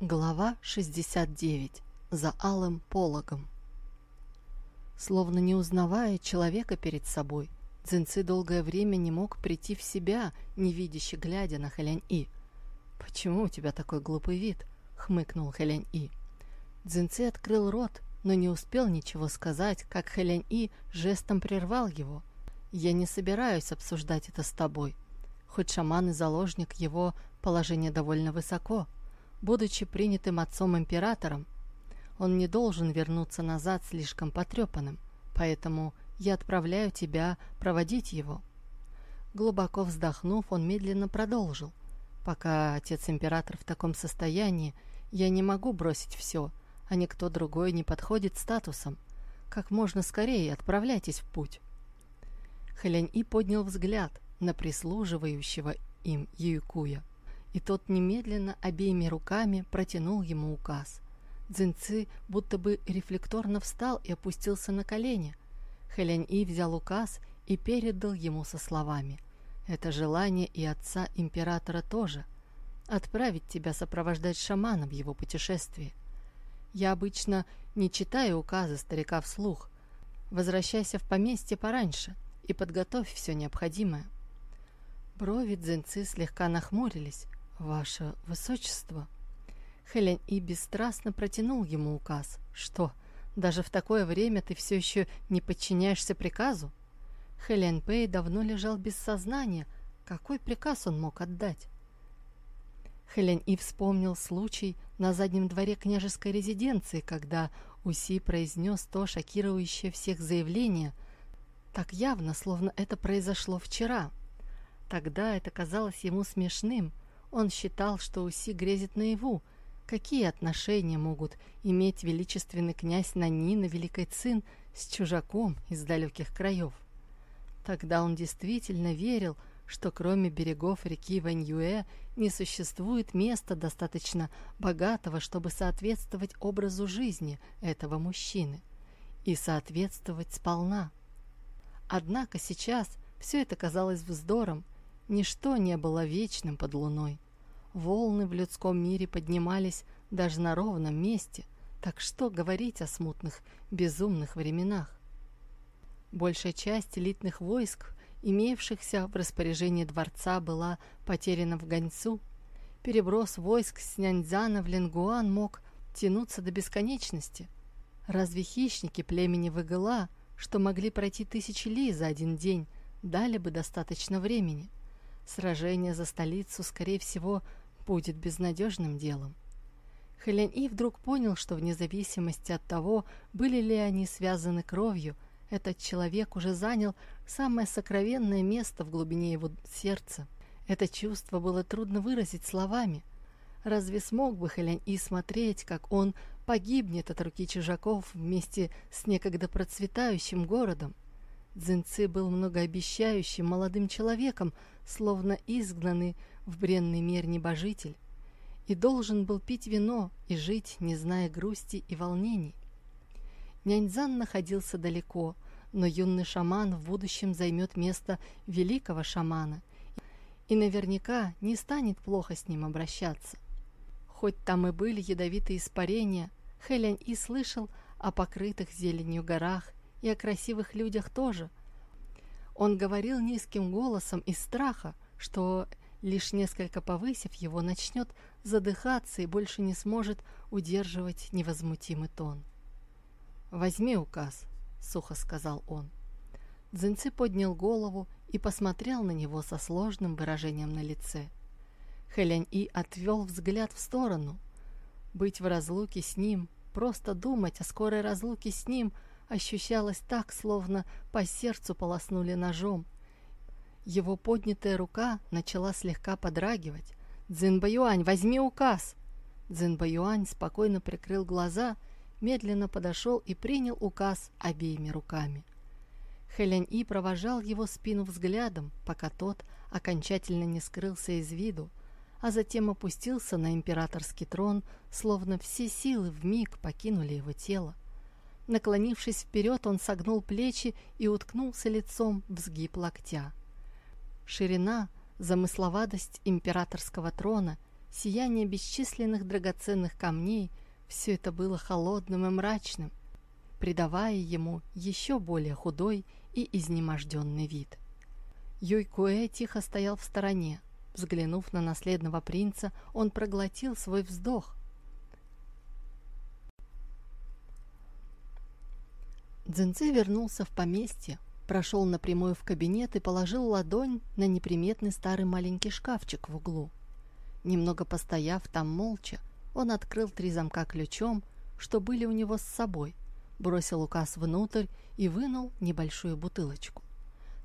Глава 69. За алым пологом. Словно не узнавая человека перед собой, Цзиньцы долгое время не мог прийти в себя, невидяще глядя на Хэлянь-И. «Почему у тебя такой глупый вид?» — хмыкнул Хэлянь-И. Цзиньцы открыл рот, но не успел ничего сказать, как Хэлянь-И жестом прервал его. «Я не собираюсь обсуждать это с тобой. Хоть шаман и заложник, его положение довольно высоко. Будучи принятым отцом-императором, он не должен вернуться назад слишком потрепанным, поэтому я отправляю тебя проводить его». Глубоко вздохнув, он медленно продолжил. «Пока отец-император в таком состоянии, я не могу бросить все, а никто другой не подходит статусом. Как можно скорее отправляйтесь в путь». Хэлянь-И поднял взгляд на прислуживающего им Юйкуя, и тот немедленно обеими руками протянул ему указ. Цзиньцы будто бы рефлекторно встал и опустился на колени. Хэлянь-И взял указ и передал ему со словами. «Это желание и отца императора тоже. Отправить тебя сопровождать шамана в его путешествии. Я обычно не читаю указы старика вслух. Возвращайся в поместье пораньше и подготовь все необходимое». Брови Дзенцы слегка нахмурились. «Ваше высочество!» Хелен и бесстрастно протянул ему указ. «Что, даже в такое время ты все еще не подчиняешься приказу?» Хелен Пэй давно лежал без сознания. Какой приказ он мог отдать? Хелен И вспомнил случай на заднем дворе княжеской резиденции, когда Уси произнес то шокирующее всех заявление, так явно, словно это произошло вчера. Тогда это казалось ему смешным. Он считал, что Уси грезит наяву, Какие отношения могут иметь величественный князь Нанина Великой Цин с чужаком из далеких краев? Тогда он действительно верил, что кроме берегов реки Ваньюэ не существует места достаточно богатого, чтобы соответствовать образу жизни этого мужчины и соответствовать сполна. Однако сейчас все это казалось вздором, ничто не было вечным под луной. Волны в людском мире поднимались даже на ровном месте, так что говорить о смутных, безумных временах? Большая часть элитных войск, имевшихся в распоряжении дворца, была потеряна в Ганьцу. Переброс войск с Няньцзана в Ленгуан мог тянуться до бесконечности. Разве хищники племени Выгыла, что могли пройти тысячи ли за один день, дали бы достаточно времени? Сражение за столицу, скорее всего, будет безнадежным делом. Хэлянь И вдруг понял, что вне зависимости от того, были ли они связаны кровью, этот человек уже занял самое сокровенное место в глубине его сердца. Это чувство было трудно выразить словами. Разве смог бы Хэлянь И смотреть, как он погибнет от руки чужаков вместе с некогда процветающим городом? Цзиньцы был многообещающим молодым человеком, словно изгнанный в бренный мир небожитель, и должен был пить вино и жить, не зная грусти и волнений. Няньцзан находился далеко, но юный шаман в будущем займет место великого шамана и наверняка не станет плохо с ним обращаться. Хоть там и были ядовитые испарения, Хэлянь и слышал о покрытых зеленью горах и о красивых людях тоже. Он говорил низким голосом из страха, что лишь несколько повысив его, начнет задыхаться и больше не сможет удерживать невозмутимый тон. «Возьми указ», — сухо сказал он. Дзинцы поднял голову и посмотрел на него со сложным выражением на лице. Хэлянь И отвел взгляд в сторону. Быть в разлуке с ним, просто думать о скорой разлуке с ним ощущалось так, словно по сердцу полоснули ножом, его поднятая рука начала слегка подрагивать. «Цзинбаюань, возьми указ!» Цзинбаюань спокойно прикрыл глаза, медленно подошел и принял указ обеими руками. Хэлянь И провожал его спину взглядом, пока тот окончательно не скрылся из виду, а затем опустился на императорский трон, словно все силы в миг покинули его тело. Наклонившись вперед, он согнул плечи и уткнулся лицом в сгиб локтя. Ширина, замысловатость императорского трона, сияние бесчисленных драгоценных камней – все это было холодным и мрачным, придавая ему еще более худой и изнеможденный вид. Юйкуэ тихо стоял в стороне. Взглянув на наследного принца, он проглотил свой вздох. Цзиньци вернулся в поместье, прошел напрямую в кабинет и положил ладонь на неприметный старый маленький шкафчик в углу. Немного постояв там молча, он открыл три замка ключом, что были у него с собой, бросил указ внутрь и вынул небольшую бутылочку.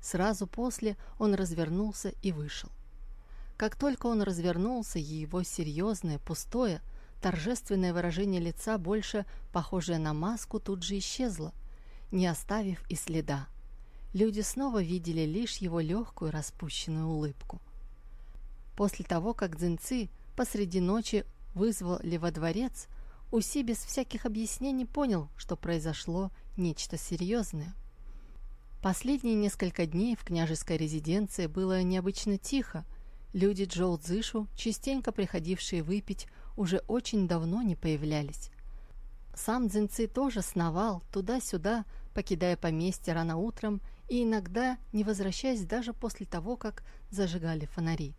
Сразу после он развернулся и вышел. Как только он развернулся, его серьезное, пустое, торжественное выражение лица, больше похожее на маску, тут же исчезло, не оставив и следа. Люди снова видели лишь его легкую распущенную улыбку. После того, как Дзинцы посреди ночи вызвали во дворец, Уси без всяких объяснений понял, что произошло нечто серьезное. Последние несколько дней в княжеской резиденции было необычно тихо. Люди Джоу Цзышу, частенько приходившие выпить, уже очень давно не появлялись. Сам Цзиньци тоже сновал туда-сюда, покидая поместье рано утром и иногда не возвращаясь даже после того, как зажигали фонари.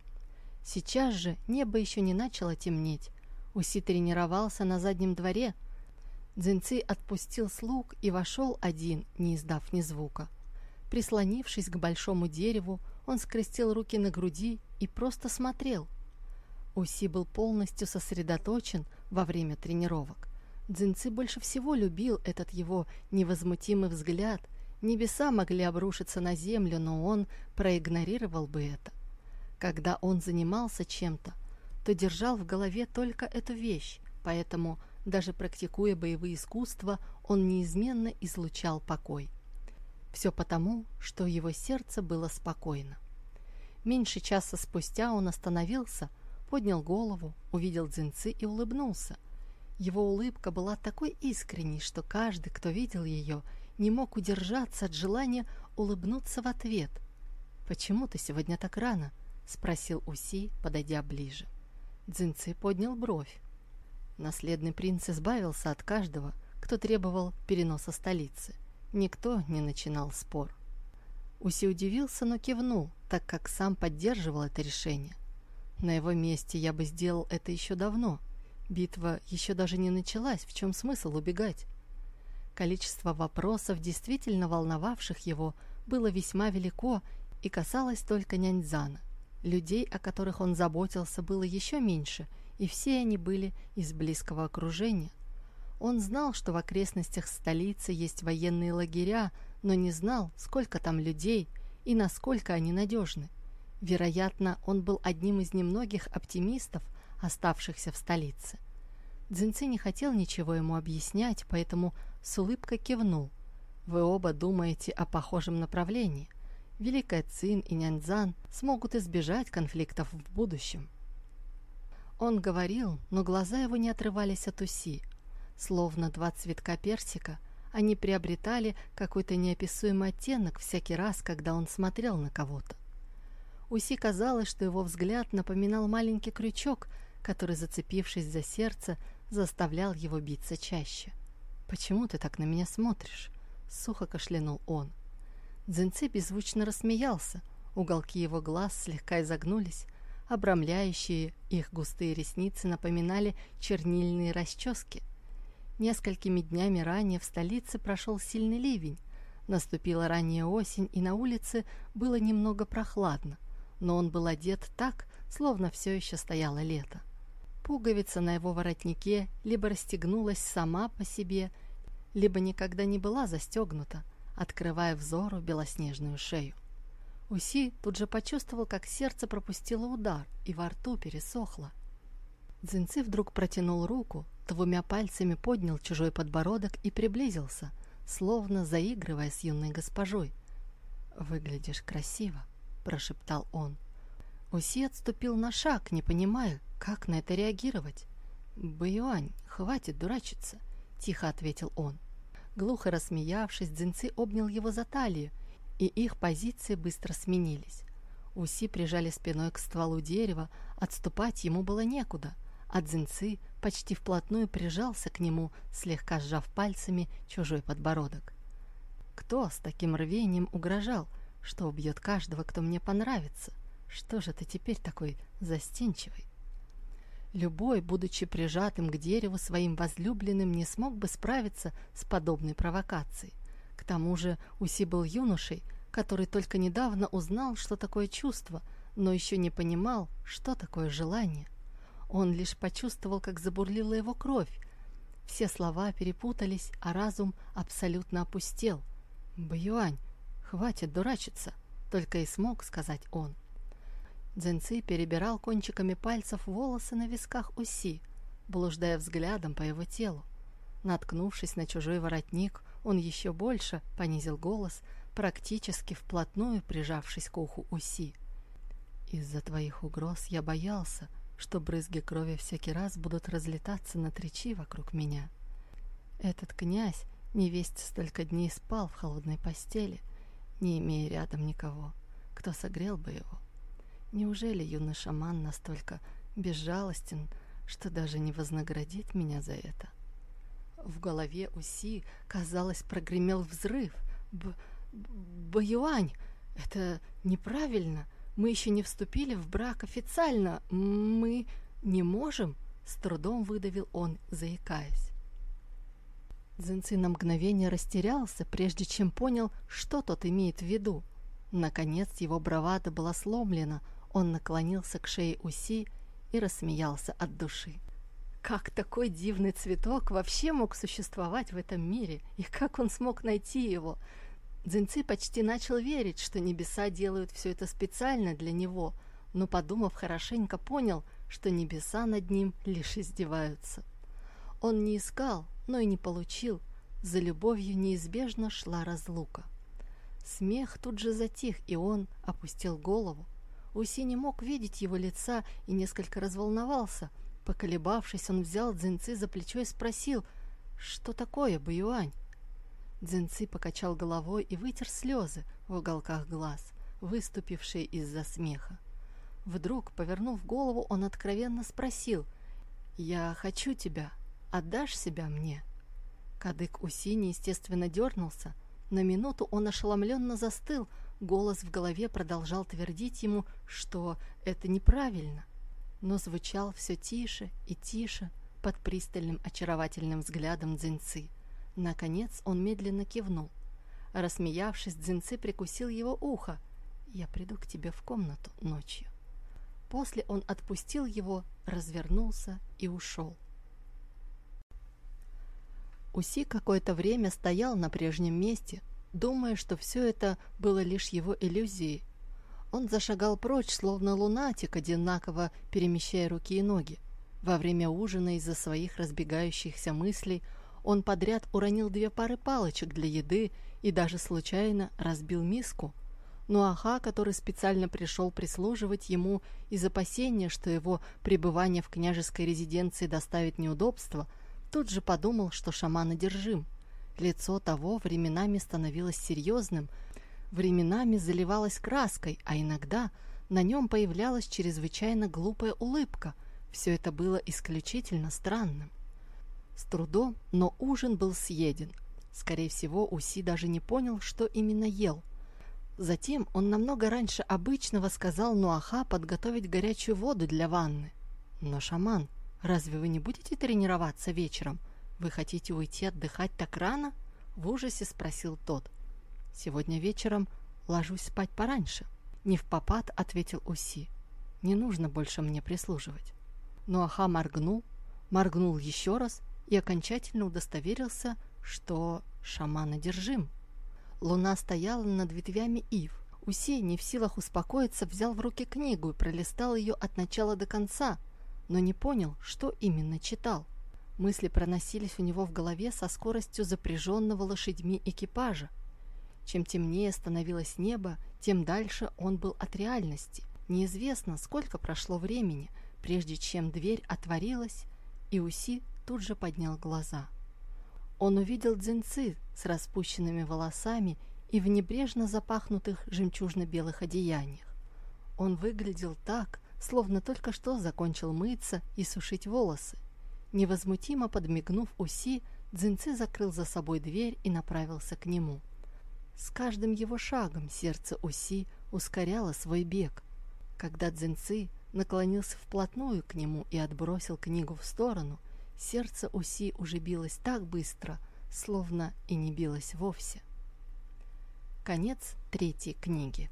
Сейчас же небо еще не начало темнеть, Уси тренировался на заднем дворе. Дзинцы отпустил слуг и вошел один, не издав ни звука. Прислонившись к большому дереву, он скрестил руки на груди и просто смотрел. Уси был полностью сосредоточен во время тренировок. Дзинцы больше всего любил этот его невозмутимый взгляд. Небеса могли обрушиться на землю, но он проигнорировал бы это. Когда он занимался чем-то, то держал в голове только эту вещь, поэтому, даже практикуя боевые искусства, он неизменно излучал покой. Все потому, что его сердце было спокойно. Меньше часа спустя он остановился, поднял голову, увидел дзинцы и улыбнулся. Его улыбка была такой искренней, что каждый, кто видел ее, не мог удержаться от желания улыбнуться в ответ. «Почему ты сегодня так рано?» — спросил Уси, подойдя ближе. Дзинцы поднял бровь. Наследный принц избавился от каждого, кто требовал переноса столицы. Никто не начинал спор. Уси удивился, но кивнул, так как сам поддерживал это решение. На его месте я бы сделал это еще давно. Битва еще даже не началась, в чем смысл убегать? Количество вопросов, действительно волновавших его, было весьма велико и касалось только Няньзана. Людей, о которых он заботился, было еще меньше, и все они были из близкого окружения. Он знал, что в окрестностях столицы есть военные лагеря, но не знал, сколько там людей и насколько они надежны. Вероятно, он был одним из немногих оптимистов, оставшихся в столице. Дзинцы не хотел ничего ему объяснять, поэтому с улыбкой кивнул. «Вы оба думаете о похожем направлении – Великая Цин и Няньцзан смогут избежать конфликтов в будущем. Он говорил, но глаза его не отрывались от Уси. Словно два цветка персика, они приобретали какой-то неописуемый оттенок всякий раз, когда он смотрел на кого-то. Уси казалось, что его взгляд напоминал маленький крючок, который, зацепившись за сердце, заставлял его биться чаще. «Почему ты так на меня смотришь?» — сухо кашлянул он. Дзинцы беззвучно рассмеялся. Уголки его глаз слегка изогнулись. Обрамляющие их густые ресницы напоминали чернильные расчески. Несколькими днями ранее в столице прошел сильный ливень. Наступила ранняя осень, и на улице было немного прохладно, но он был одет так, словно все еще стояло лето. Пуговица на его воротнике либо расстегнулась сама по себе, либо никогда не была застегнута, открывая взору белоснежную шею. Уси тут же почувствовал, как сердце пропустило удар и во рту пересохло. Дзинцы вдруг протянул руку, двумя пальцами поднял чужой подбородок и приблизился, словно заигрывая с юной госпожой. «Выглядишь красиво», — прошептал он. Уси отступил на шаг, не понимая, как на это реагировать. «Баюань, хватит дурачиться», — тихо ответил он. Глухо рассмеявшись, Дзинцы обнял его за талию, и их позиции быстро сменились. Уси прижали спиной к стволу дерева, отступать ему было некуда, а Дзинцы почти вплотную прижался к нему, слегка сжав пальцами чужой подбородок. Кто с таким рвением угрожал, что убьет каждого, кто мне понравится? Что же ты теперь такой застенчивый? Любой, будучи прижатым к дереву своим возлюбленным, не смог бы справиться с подобной провокацией. К тому же Уси был юношей, который только недавно узнал, что такое чувство, но еще не понимал, что такое желание. Он лишь почувствовал, как забурлила его кровь. Все слова перепутались, а разум абсолютно опустел. «Баюань, хватит дурачиться!» — только и смог сказать он. Дзенци перебирал кончиками пальцев волосы на висках Уси, блуждая взглядом по его телу. Наткнувшись на чужой воротник, он еще больше понизил голос, практически вплотную прижавшись к уху Уси. «Из-за твоих угроз я боялся, что брызги крови всякий раз будут разлетаться на тричи вокруг меня. Этот князь невесть столько дней спал в холодной постели, не имея рядом никого, кто согрел бы его. Неужели юный шаман настолько безжалостен, что даже не вознаградит меня за это? В голове Уси, казалось, прогремел взрыв. Б Баюань, это неправильно. Мы еще не вступили в брак официально. Мы не можем, с трудом выдавил он, заикаясь. Зенци на мгновение растерялся, прежде чем понял, что тот имеет в виду. Наконец его бравада была сломлена, он наклонился к шее Уси и рассмеялся от души. Как такой дивный цветок вообще мог существовать в этом мире? И как он смог найти его? Дзинцы почти начал верить, что небеса делают все это специально для него, но, подумав хорошенько, понял, что небеса над ним лишь издеваются. Он не искал, но и не получил. За любовью неизбежно шла разлука. Смех тут же затих, и он опустил голову, Уси не мог видеть его лица и несколько разволновался. Поколебавшись, он взял Дзинцы за плечо и спросил, «Что такое, Баюань?» Дзинцы покачал головой и вытер слезы в уголках глаз, выступившие из-за смеха. Вдруг, повернув голову, он откровенно спросил, «Я хочу тебя, отдашь себя мне?» Кадык Уси неестественно дернулся. На минуту он ошеломленно застыл, Голос в голове продолжал твердить ему, что это неправильно, но звучал все тише и тише под пристальным очаровательным взглядом Дзинцы. Наконец он медленно кивнул. Рассмеявшись, Дзинцы прикусил его ухо. «Я приду к тебе в комнату ночью». После он отпустил его, развернулся и ушел. Уси какое-то время стоял на прежнем месте, думая, что все это было лишь его иллюзией. Он зашагал прочь, словно лунатик, одинаково перемещая руки и ноги. Во время ужина из-за своих разбегающихся мыслей он подряд уронил две пары палочек для еды и даже случайно разбил миску. Но Аха, который специально пришел прислуживать ему из опасения, что его пребывание в княжеской резиденции доставит неудобства, тут же подумал, что шаман одержим – Лицо того временами становилось серьезным, временами заливалось краской, а иногда на нем появлялась чрезвычайно глупая улыбка. Все это было исключительно странным. С трудом, но ужин был съеден. Скорее всего, Уси даже не понял, что именно ел. Затем он намного раньше обычного сказал Нуаха подготовить горячую воду для ванны. Но, шаман, разве вы не будете тренироваться вечером? «Вы хотите уйти отдыхать так рано?» — в ужасе спросил тот. «Сегодня вечером ложусь спать пораньше». «Не в попад», — ответил Уси. «Не нужно больше мне прислуживать». Нуаха моргнул, моргнул еще раз и окончательно удостоверился, что шаман одержим. Луна стояла над ветвями ив. Уси, не в силах успокоиться, взял в руки книгу и пролистал ее от начала до конца, но не понял, что именно читал. Мысли проносились у него в голове со скоростью запряженного лошадьми экипажа. Чем темнее становилось небо, тем дальше он был от реальности. Неизвестно, сколько прошло времени, прежде чем дверь отворилась, и Уси тут же поднял глаза. Он увидел дзинцы с распущенными волосами и в небрежно запахнутых жемчужно-белых одеяниях. Он выглядел так, словно только что закончил мыться и сушить волосы. Невозмутимо подмигнув Уси, Дзинцы закрыл за собой дверь и направился к нему. С каждым его шагом сердце Уси ускоряло свой бег. Когда Дзинцы наклонился вплотную к нему и отбросил книгу в сторону, сердце Уси уже билось так быстро, словно и не билось вовсе. Конец третьей книги.